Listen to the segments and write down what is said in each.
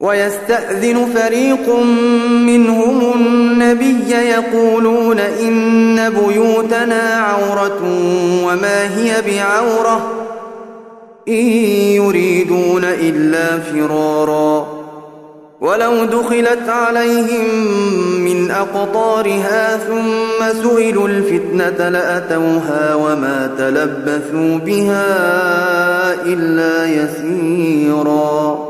ويستأذن فريق منهم النبي يقولون إن بيوتنا عورة وما هي بعورة إن يريدون إلا فرارا. ولو دخلت عليهم من أقطارها ثم سئلوا الفتنة لأتوها وما تلبثوا بها إلا يسيراً.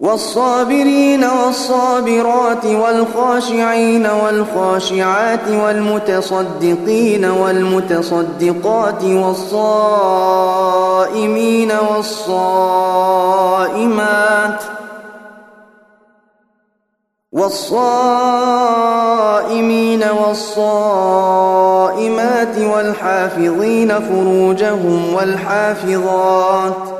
والصابرين والصابرات والخاشعين والخاشعات والمتصدقين والمتصدقات والصائمين والصائمات والصائمين والصائمات والحافظين فروجهم والحافظات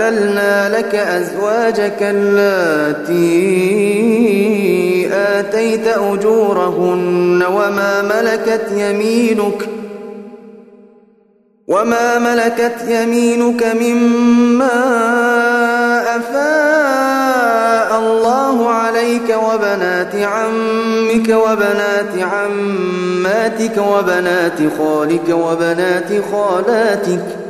أحللنا لك أزواجك اللاتي آتيت أجورهن وما ملكت يمينك وما ملكت يمينك مما أفاء الله عليك وبنات عمك وبنات عماتك وبنات خالك وبنات خالاتك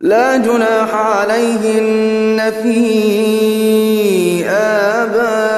لا جناح عليهن في آبائهن.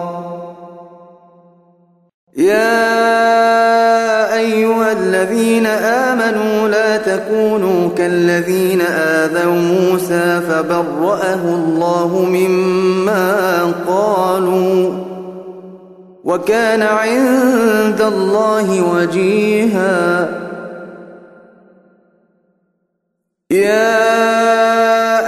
يا أيها الذين آمنوا لا تكونوا كالذين آذوا موسى فبرأه الله مما قالوا وكان عند الله وجيها. يا